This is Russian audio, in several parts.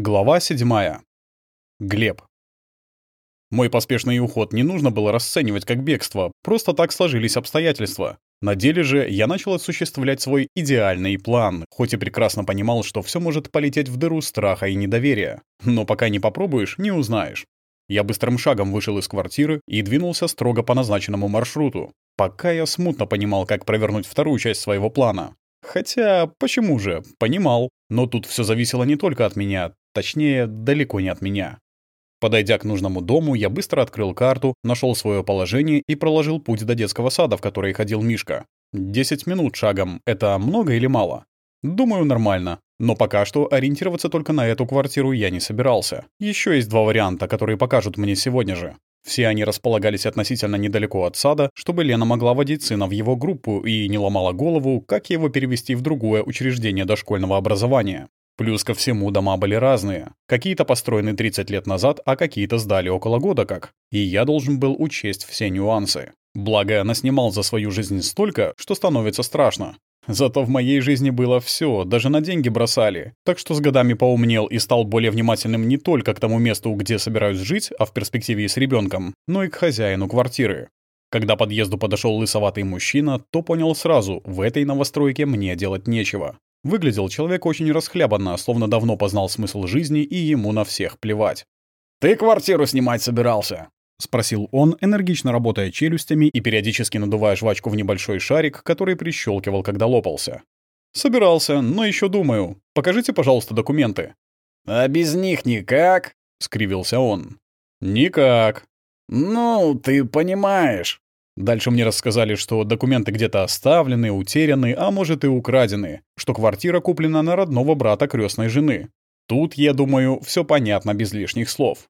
Глава 7. Глеб. Мой поспешный уход не нужно было расценивать как бегство, просто так сложились обстоятельства. На деле же я начал осуществлять свой идеальный план, хоть и прекрасно понимал, что все может полететь в дыру страха и недоверия. Но пока не попробуешь, не узнаешь. Я быстрым шагом вышел из квартиры и двинулся строго по назначенному маршруту. Пока я смутно понимал, как провернуть вторую часть своего плана. Хотя, почему же, понимал. Но тут все зависело не только от меня, точнее, далеко не от меня. Подойдя к нужному дому, я быстро открыл карту, нашел свое положение и проложил путь до детского сада, в который ходил Мишка. Десять минут шагом — это много или мало? Думаю, нормально. Но пока что ориентироваться только на эту квартиру я не собирался. Еще есть два варианта, которые покажут мне сегодня же. Все они располагались относительно недалеко от сада, чтобы Лена могла водить сына в его группу и не ломала голову, как его перевести в другое учреждение дошкольного образования. Плюс ко всему дома были разные. Какие-то построены 30 лет назад, а какие-то сдали около года как. И я должен был учесть все нюансы. Благо, она снимал за свою жизнь столько, что становится страшно. Зато в моей жизни было все, даже на деньги бросали. Так что с годами поумнел и стал более внимательным не только к тому месту, где собираюсь жить, а в перспективе и с ребенком, но и к хозяину квартиры. Когда подъезду подошел лысоватый мужчина, то понял сразу, в этой новостройке мне делать нечего. Выглядел человек очень расхлябанно, словно давно познал смысл жизни и ему на всех плевать. «Ты квартиру снимать собирался?» — спросил он, энергично работая челюстями и периодически надувая жвачку в небольшой шарик, который прищелкивал, когда лопался. «Собирался, но еще думаю. Покажите, пожалуйста, документы». «А без них никак?» — скривился он. «Никак». «Ну, ты понимаешь». Дальше мне рассказали, что документы где-то оставлены, утеряны, а может и украдены, что квартира куплена на родного брата крестной жены. Тут, я думаю, все понятно без лишних слов.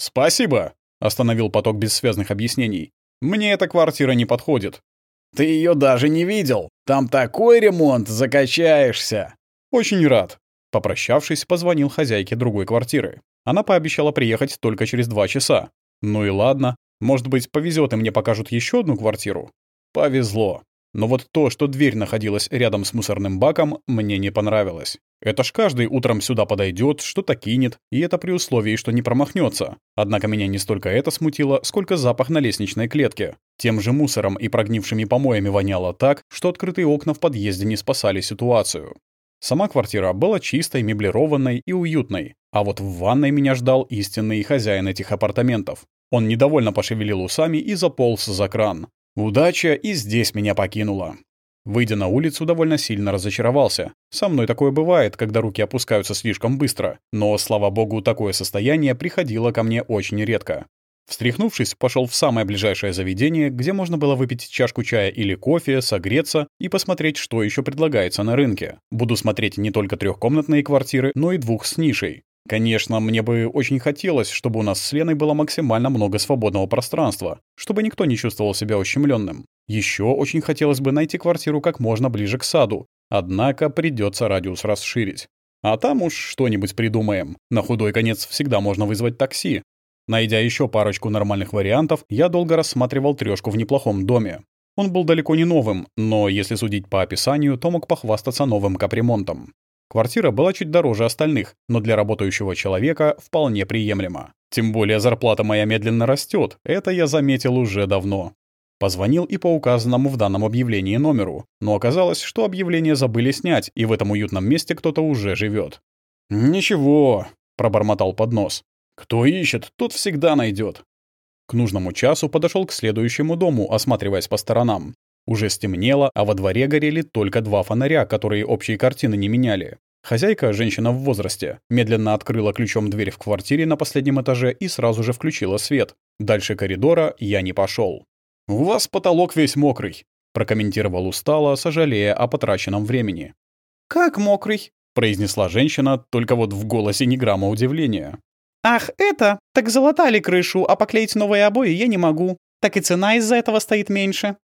«Спасибо», — остановил поток бессвязных объяснений. «Мне эта квартира не подходит». «Ты ее даже не видел. Там такой ремонт, закачаешься». «Очень рад». Попрощавшись, позвонил хозяйке другой квартиры. Она пообещала приехать только через два часа. Ну и ладно, может быть, повезет и мне покажут еще одну квартиру? Повезло. Но вот то, что дверь находилась рядом с мусорным баком, мне не понравилось. Это ж каждый утром сюда подойдет, что-то кинет, и это при условии, что не промахнется. Однако меня не столько это смутило, сколько запах на лестничной клетке. Тем же мусором и прогнившими помоями воняло так, что открытые окна в подъезде не спасали ситуацию. Сама квартира была чистой, меблированной и уютной, а вот в ванной меня ждал истинный хозяин этих апартаментов. Он недовольно пошевелил усами и заполз за кран. Удача и здесь меня покинула. Выйдя на улицу, довольно сильно разочаровался. Со мной такое бывает, когда руки опускаются слишком быстро, но, слава богу, такое состояние приходило ко мне очень редко. Встряхнувшись, пошел в самое ближайшее заведение, где можно было выпить чашку чая или кофе, согреться и посмотреть, что еще предлагается на рынке. Буду смотреть не только трехкомнатные квартиры, но и двух с нишей. Конечно, мне бы очень хотелось, чтобы у нас с Леной было максимально много свободного пространства, чтобы никто не чувствовал себя ущемленным. Еще очень хотелось бы найти квартиру как можно ближе к саду, однако придется радиус расширить. А там уж что-нибудь придумаем. На худой конец всегда можно вызвать такси. Найдя еще парочку нормальных вариантов, я долго рассматривал трешку в неплохом доме. Он был далеко не новым, но если судить по описанию, то мог похвастаться новым капремонтом. Квартира была чуть дороже остальных, но для работающего человека вполне приемлема. Тем более зарплата моя медленно растет, это я заметил уже давно. Позвонил и по указанному в данном объявлении номеру, но оказалось, что объявление забыли снять, и в этом уютном месте кто-то уже живет. «Ничего», — пробормотал под нос. «Кто ищет, тот всегда найдет. К нужному часу подошел к следующему дому, осматриваясь по сторонам. Уже стемнело, а во дворе горели только два фонаря, которые общие картины не меняли. Хозяйка, женщина в возрасте, медленно открыла ключом дверь в квартире на последнем этаже и сразу же включила свет. Дальше коридора я не пошел. «У вас потолок весь мокрый», — прокомментировал устало, сожалея о потраченном времени. «Как мокрый?» — произнесла женщина, только вот в голосе ни грамма удивления. «Ах, это? Так залатали крышу, а поклеить новые обои я не могу. Так и цена из-за этого стоит меньше».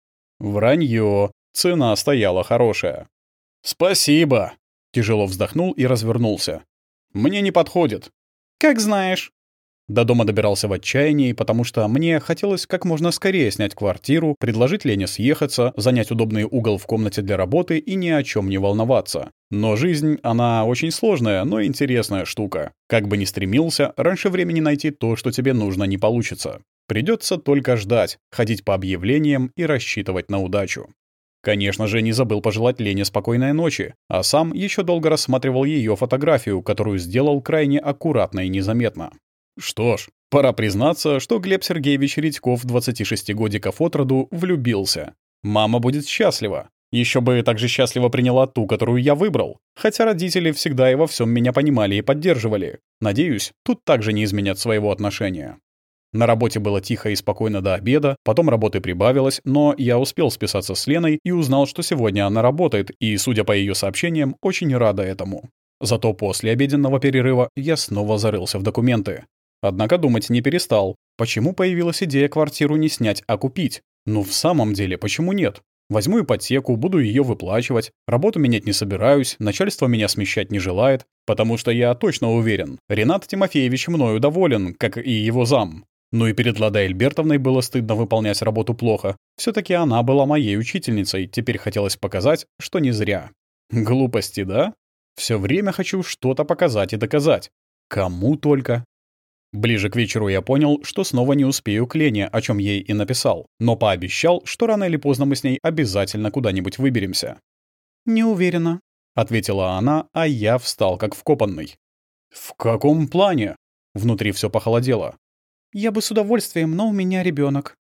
Вранье. Цена стояла хорошая. «Спасибо!» Тяжело вздохнул и развернулся. «Мне не подходит». «Как знаешь». До дома добирался в отчаянии, потому что мне хотелось как можно скорее снять квартиру, предложить Лене съехаться, занять удобный угол в комнате для работы и ни о чем не волноваться. Но жизнь, она очень сложная, но интересная штука. Как бы ни стремился, раньше времени найти то, что тебе нужно, не получится. Придется только ждать, ходить по объявлениям и рассчитывать на удачу. Конечно же, не забыл пожелать Лене спокойной ночи, а сам еще долго рассматривал ее фотографию, которую сделал крайне аккуратно и незаметно. Что ж, пора признаться, что Глеб Сергеевич Редьков, 26 годиков от роду, влюбился. Мама будет счастлива. Еще бы так же счастливо приняла ту, которую я выбрал. Хотя родители всегда и во всем меня понимали и поддерживали. Надеюсь, тут также не изменят своего отношения. На работе было тихо и спокойно до обеда, потом работы прибавилось, но я успел списаться с Леной и узнал, что сегодня она работает, и, судя по ее сообщениям, очень рада этому. Зато после обеденного перерыва я снова зарылся в документы. Однако думать не перестал. Почему появилась идея квартиру не снять, а купить? Ну, в самом деле, почему нет? Возьму ипотеку, буду ее выплачивать, работу менять не собираюсь, начальство меня смещать не желает, потому что я точно уверен, Ренат Тимофеевич мною доволен, как и его зам. Ну и перед Ладой Эльбертовной было стыдно выполнять работу плохо. все таки она была моей учительницей, теперь хотелось показать, что не зря. Глупости, да? Все время хочу что-то показать и доказать. Кому только. Ближе к вечеру я понял, что снова не успею к Лене, о чем ей и написал, но пообещал, что рано или поздно мы с ней обязательно куда-нибудь выберемся. «Не уверена», — ответила она, а я встал как вкопанный. «В каком плане?» Внутри все похолодело. «Я бы с удовольствием, но у меня ребенок.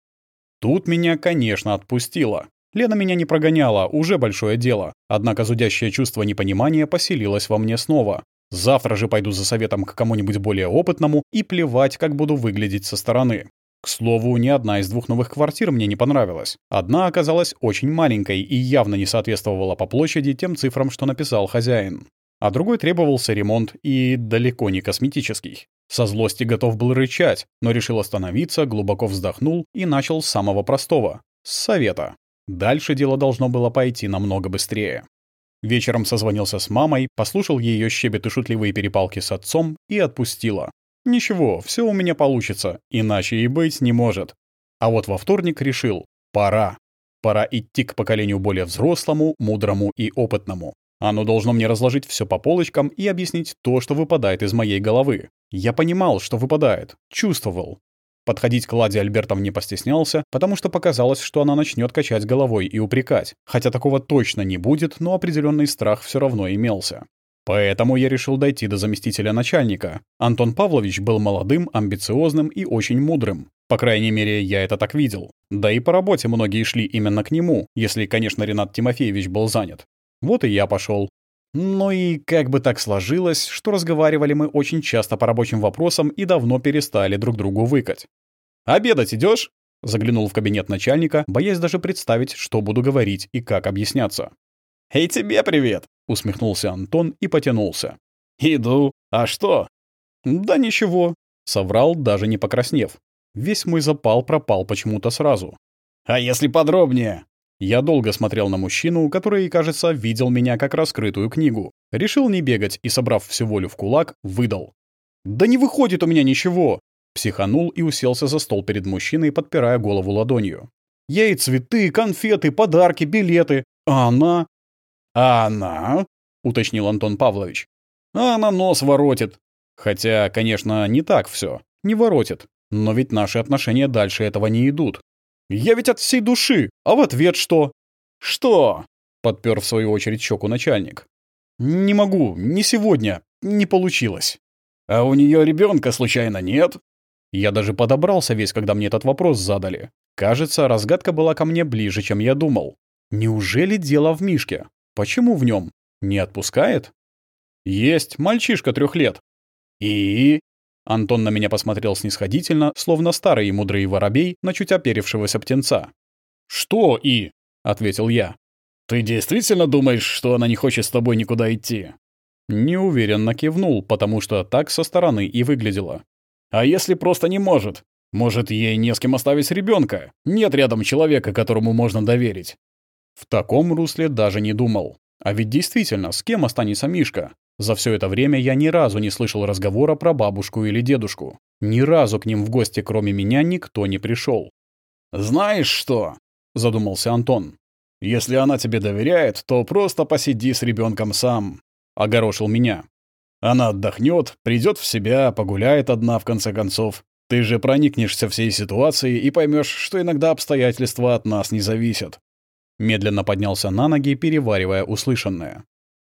Тут меня, конечно, отпустило. Лена меня не прогоняла, уже большое дело. Однако зудящее чувство непонимания поселилось во мне снова. Завтра же пойду за советом к кому-нибудь более опытному и плевать, как буду выглядеть со стороны. К слову, ни одна из двух новых квартир мне не понравилась. Одна оказалась очень маленькой и явно не соответствовала по площади тем цифрам, что написал хозяин. А другой требовался ремонт и далеко не косметический. Со злости готов был рычать, но решил остановиться, глубоко вздохнул и начал с самого простого — с совета. Дальше дело должно было пойти намного быстрее. Вечером созвонился с мамой, послушал ее щебет и шутливые перепалки с отцом и отпустила. Ничего, все у меня получится, иначе и быть не может. А вот во вторник решил, пора. Пора идти к поколению более взрослому, мудрому и опытному. Оно должно мне разложить все по полочкам и объяснить то, что выпадает из моей головы. Я понимал, что выпадает, чувствовал, Подходить к Ладе Альбертов не постеснялся, потому что показалось, что она начнет качать головой и упрекать. Хотя такого точно не будет, но определенный страх все равно имелся. Поэтому я решил дойти до заместителя начальника. Антон Павлович был молодым, амбициозным и очень мудрым. По крайней мере, я это так видел. Да и по работе многие шли именно к нему, если, конечно, Ренат Тимофеевич был занят. Вот и я пошел. Ну и как бы так сложилось, что разговаривали мы очень часто по рабочим вопросам и давно перестали друг другу выкать. «Обедать идешь? Заглянул в кабинет начальника, боясь даже представить, что буду говорить и как объясняться. «И тебе привет!» — усмехнулся Антон и потянулся. «Иду. А что?» «Да ничего», — соврал, даже не покраснев. Весь мой запал пропал почему-то сразу. «А если подробнее?» Я долго смотрел на мужчину, который, кажется, видел меня как раскрытую книгу. Решил не бегать и, собрав всю волю в кулак, выдал. «Да не выходит у меня ничего!» Психанул и уселся за стол перед мужчиной, подпирая голову ладонью. «Я и цветы, конфеты, подарки, билеты. А она...» «А она?» — уточнил Антон Павлович. «А она нос воротит. Хотя, конечно, не так все. Не воротит. Но ведь наши отношения дальше этого не идут. Я ведь от всей души, а в ответ что? Что? Подпер в свою очередь щеку начальник. Не могу, не сегодня, не получилось. А у нее ребенка случайно нет? Я даже подобрался весь, когда мне этот вопрос задали. Кажется, разгадка была ко мне ближе, чем я думал. Неужели дело в Мишке? Почему в нем? Не отпускает? Есть, мальчишка трех лет. И? Антон на меня посмотрел снисходительно, словно старый и мудрый воробей на чуть оперившегося птенца. «Что и?» — ответил я. «Ты действительно думаешь, что она не хочет с тобой никуда идти?» Неуверенно кивнул, потому что так со стороны и выглядело. «А если просто не может? Может, ей не с кем оставить ребенка? Нет рядом человека, которому можно доверить?» В таком русле даже не думал. А ведь действительно, с кем останется Мишка? За все это время я ни разу не слышал разговора про бабушку или дедушку. Ни разу к ним в гости, кроме меня, никто не пришел. «Знаешь что?» — задумался Антон. «Если она тебе доверяет, то просто посиди с ребенком сам», — огорошил меня. «Она отдохнет, придет в себя, погуляет одна в конце концов. Ты же проникнешься всей ситуацией и поймешь, что иногда обстоятельства от нас не зависят». Медленно поднялся на ноги, переваривая услышанное.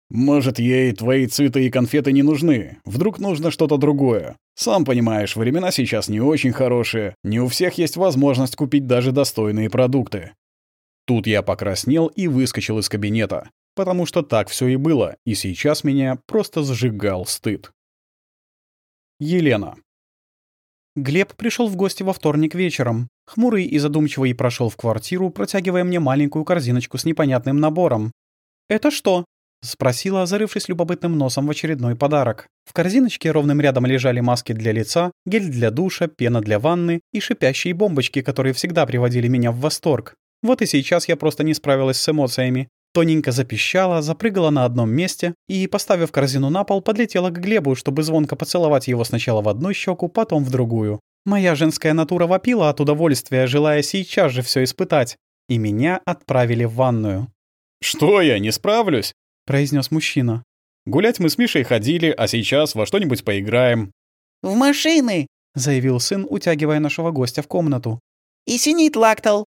Может, ей твои цветы и конфеты не нужны. Вдруг нужно что-то другое. Сам понимаешь, времена сейчас не очень хорошие. Не у всех есть возможность купить даже достойные продукты. Тут я покраснел и выскочил из кабинета, потому что так все и было, и сейчас меня просто сжигал стыд. Елена. Глеб пришел в гости во вторник вечером. Хмурый и задумчивый прошел в квартиру, протягивая мне маленькую корзиночку с непонятным набором. «Это что?» — спросила, зарывшись любопытным носом в очередной подарок. В корзиночке ровным рядом лежали маски для лица, гель для душа, пена для ванны и шипящие бомбочки, которые всегда приводили меня в восторг. Вот и сейчас я просто не справилась с эмоциями. Тоненько запищала, запрыгала на одном месте и, поставив корзину на пол, подлетела к Глебу, чтобы звонко поцеловать его сначала в одну щеку, потом в другую. Моя женская натура вопила от удовольствия, желая сейчас же все испытать. И меня отправили в ванную. «Что я, не справлюсь?» — произнес мужчина. «Гулять мы с Мишей ходили, а сейчас во что-нибудь поиграем». «В машины!» — заявил сын, утягивая нашего гостя в комнату. «И синит лактал!»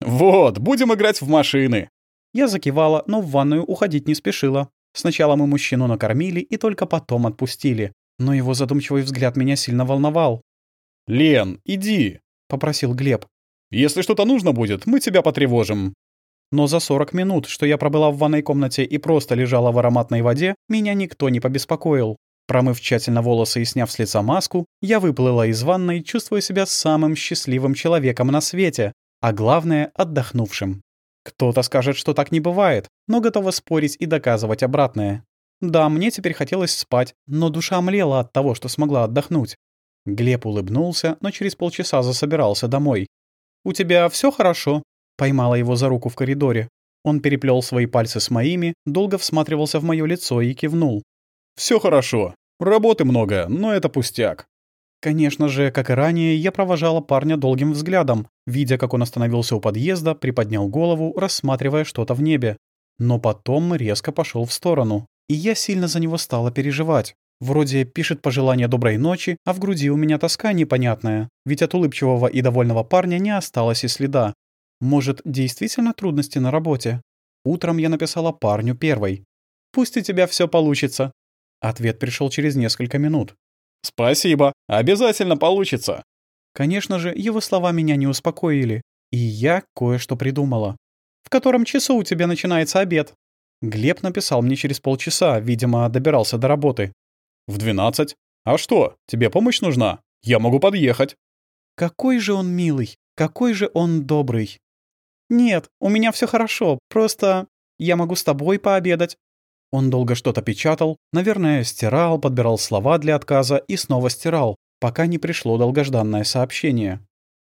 «Вот, будем играть в машины!» Я закивала, но в ванную уходить не спешила. Сначала мы мужчину накормили и только потом отпустили. Но его задумчивый взгляд меня сильно волновал. «Лен, иди!» — попросил Глеб. «Если что-то нужно будет, мы тебя потревожим». Но за 40 минут, что я пробыла в ванной комнате и просто лежала в ароматной воде, меня никто не побеспокоил. Промыв тщательно волосы и сняв с лица маску, я выплыла из ванной, чувствуя себя самым счастливым человеком на свете, а главное — отдохнувшим. Кто-то скажет, что так не бывает, но готова спорить и доказывать обратное. Да, мне теперь хотелось спать, но душа млела от того, что смогла отдохнуть. Глеб улыбнулся, но через полчаса засобирался домой. «У тебя все хорошо?» Поймала его за руку в коридоре. Он переплел свои пальцы с моими, долго всматривался в мое лицо и кивнул. Все хорошо. Работы много, но это пустяк». Конечно же, как и ранее, я провожала парня долгим взглядом, видя, как он остановился у подъезда, приподнял голову, рассматривая что-то в небе. Но потом резко пошел в сторону, и я сильно за него стала переживать. Вроде пишет пожелание доброй ночи, а в груди у меня тоска непонятная, ведь от улыбчивого и довольного парня не осталось и следа. Может, действительно трудности на работе? Утром я написала парню первой. «Пусть у тебя все получится». Ответ пришел через несколько минут. «Спасибо. Обязательно получится». Конечно же, его слова меня не успокоили. И я кое-что придумала. «В котором часу у тебя начинается обед?» Глеб написал мне через полчаса, видимо, добирался до работы. «В двенадцать. А что, тебе помощь нужна? Я могу подъехать». Какой же он милый, какой же он добрый. «Нет, у меня все хорошо, просто я могу с тобой пообедать». Он долго что-то печатал, наверное, стирал, подбирал слова для отказа и снова стирал, пока не пришло долгожданное сообщение.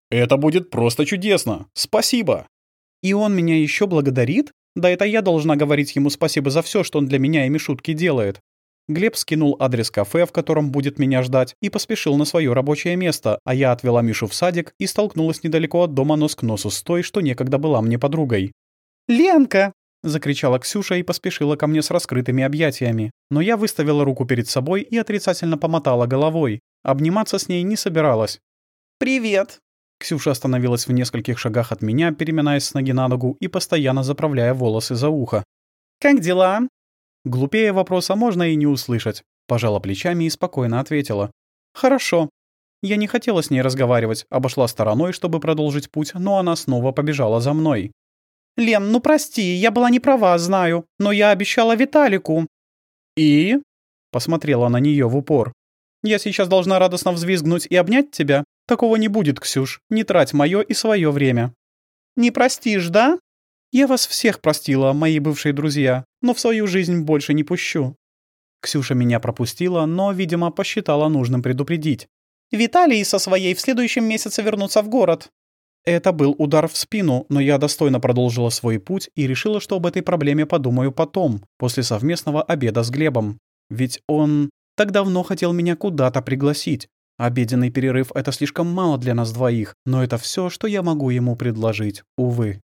«Это будет просто чудесно! Спасибо!» «И он меня еще благодарит? Да это я должна говорить ему спасибо за все, что он для меня и Мишутки делает. Глеб скинул адрес кафе, в котором будет меня ждать, и поспешил на свое рабочее место, а я отвела Мишу в садик и столкнулась недалеко от дома нос к носу с той, что некогда была мне подругой. «Ленка!» — закричала Ксюша и поспешила ко мне с раскрытыми объятиями. Но я выставила руку перед собой и отрицательно помотала головой. Обниматься с ней не собиралась. «Привет!» Ксюша остановилась в нескольких шагах от меня, переминаясь с ноги на ногу и постоянно заправляя волосы за ухо. «Как дела?» Глупее вопроса можно и не услышать. Пожала плечами и спокойно ответила. «Хорошо». Я не хотела с ней разговаривать, обошла стороной, чтобы продолжить путь, но она снова побежала за мной. «Лен, ну прости, я была не права, знаю, но я обещала Виталику». «И?» — посмотрела на нее в упор. «Я сейчас должна радостно взвизгнуть и обнять тебя? Такого не будет, Ксюш, не трать мое и свое время». «Не простишь, да?» Я вас всех простила, мои бывшие друзья, но в свою жизнь больше не пущу». Ксюша меня пропустила, но, видимо, посчитала нужным предупредить. «Виталий со своей в следующем месяце вернутся в город». Это был удар в спину, но я достойно продолжила свой путь и решила, что об этой проблеме подумаю потом, после совместного обеда с Глебом. Ведь он так давно хотел меня куда-то пригласить. Обеденный перерыв — это слишком мало для нас двоих, но это все, что я могу ему предложить, увы.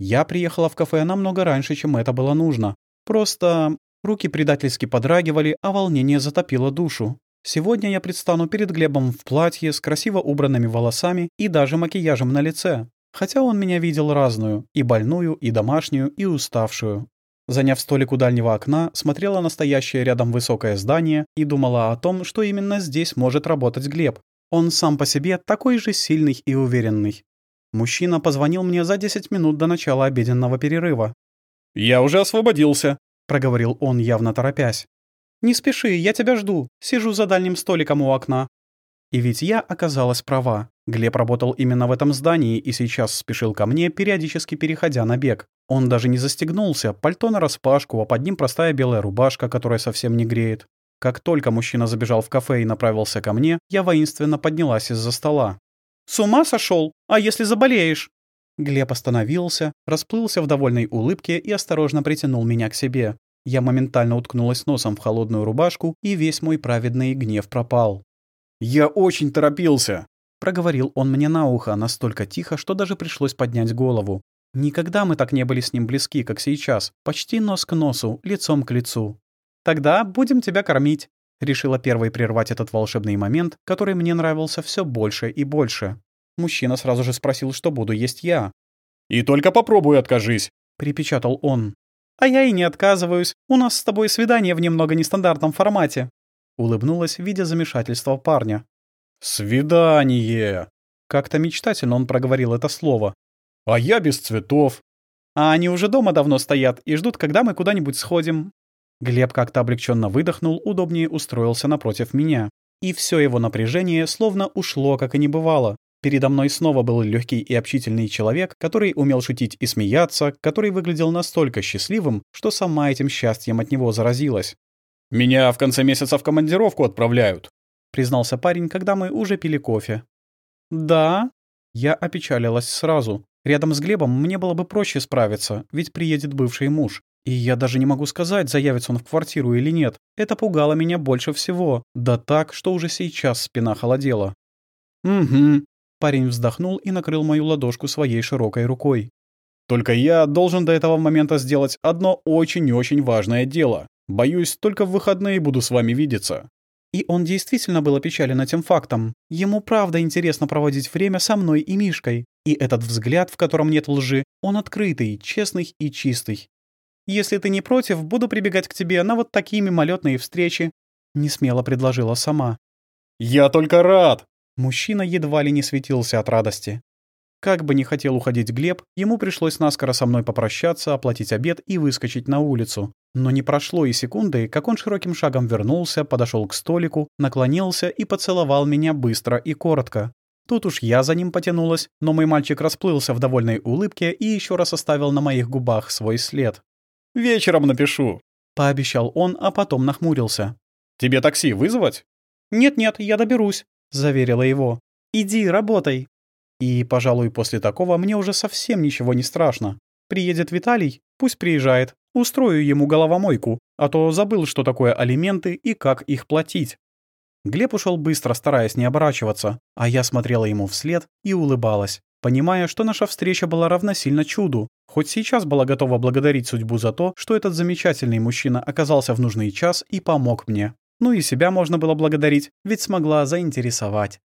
Я приехала в кафе намного раньше, чем это было нужно. Просто руки предательски подрагивали, а волнение затопило душу. Сегодня я предстану перед Глебом в платье с красиво убранными волосами и даже макияжем на лице. Хотя он меня видел разную, и больную, и домашнюю, и уставшую. Заняв столик у дальнего окна, смотрела на стоящее рядом высокое здание и думала о том, что именно здесь может работать Глеб. Он сам по себе такой же сильный и уверенный. Мужчина позвонил мне за 10 минут до начала обеденного перерыва. «Я уже освободился», — проговорил он, явно торопясь. «Не спеши, я тебя жду. Сижу за дальним столиком у окна». И ведь я оказалась права. Глеб работал именно в этом здании и сейчас спешил ко мне, периодически переходя на бег. Он даже не застегнулся, пальто нараспашку, а под ним простая белая рубашка, которая совсем не греет. Как только мужчина забежал в кафе и направился ко мне, я воинственно поднялась из-за стола. «С ума сошел? А если заболеешь?» Глеб остановился, расплылся в довольной улыбке и осторожно притянул меня к себе. Я моментально уткнулась носом в холодную рубашку, и весь мой праведный гнев пропал. «Я очень торопился», — проговорил он мне на ухо настолько тихо, что даже пришлось поднять голову. Никогда мы так не были с ним близки, как сейчас, почти нос к носу, лицом к лицу. «Тогда будем тебя кормить», — решила первой прервать этот волшебный момент, который мне нравился все больше и больше. Мужчина сразу же спросил, что буду есть я. «И только попробуй откажись», — припечатал он. «А я и не отказываюсь. У нас с тобой свидание в немного нестандартном формате», — улыбнулась, видя замешательство парня. «Свидание!» Как-то мечтательно он проговорил это слово, а я без цветов. А они уже дома давно стоят и ждут, когда мы куда-нибудь сходим. Глеб как-то облегченно выдохнул, удобнее устроился напротив меня. И все его напряжение словно ушло, как и не бывало. Передо мной снова был легкий и общительный человек, который умел шутить и смеяться, который выглядел настолько счастливым, что сама этим счастьем от него заразилась. «Меня в конце месяца в командировку отправляют», — признался парень, когда мы уже пили кофе. «Да?» Я опечалилась сразу. Рядом с Глебом мне было бы проще справиться, ведь приедет бывший муж. И я даже не могу сказать, заявится он в квартиру или нет. Это пугало меня больше всего. Да так, что уже сейчас спина холодела. «Угу». Парень вздохнул и накрыл мою ладошку своей широкой рукой. «Только я должен до этого момента сделать одно очень-очень важное дело. Боюсь, только в выходные буду с вами видеться». И он действительно был опечален этим фактом. Ему правда интересно проводить время со мной и Мишкой. И этот взгляд, в котором нет лжи, он открытый, честный и чистый. «Если ты не против, буду прибегать к тебе на вот такие мимолетные встречи», — несмело предложила сама. «Я только рад!» Мужчина едва ли не светился от радости. Как бы не хотел уходить Глеб, ему пришлось наскоро со мной попрощаться, оплатить обед и выскочить на улицу. Но не прошло и секунды, как он широким шагом вернулся, подошел к столику, наклонился и поцеловал меня быстро и коротко. Тут уж я за ним потянулась, но мой мальчик расплылся в довольной улыбке и еще раз оставил на моих губах свой след. «Вечером напишу», — пообещал он, а потом нахмурился. «Тебе такси вызвать?» «Нет-нет, я доберусь», — заверила его. «Иди, работай». И, пожалуй, после такого мне уже совсем ничего не страшно. Приедет Виталий, пусть приезжает. Устрою ему головомойку, а то забыл, что такое алименты и как их платить. Глеб ушел быстро, стараясь не оборачиваться, а я смотрела ему вслед и улыбалась, понимая, что наша встреча была равносильно чуду. Хоть сейчас была готова благодарить судьбу за то, что этот замечательный мужчина оказался в нужный час и помог мне. Ну и себя можно было благодарить, ведь смогла заинтересовать.